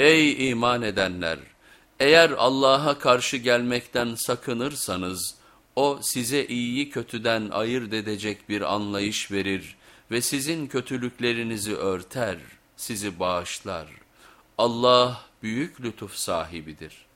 Ey iman edenler! Eğer Allah'a karşı gelmekten sakınırsanız, O size iyiyi kötüden ayırt edecek bir anlayış verir ve sizin kötülüklerinizi örter, sizi bağışlar. Allah büyük lütuf sahibidir.''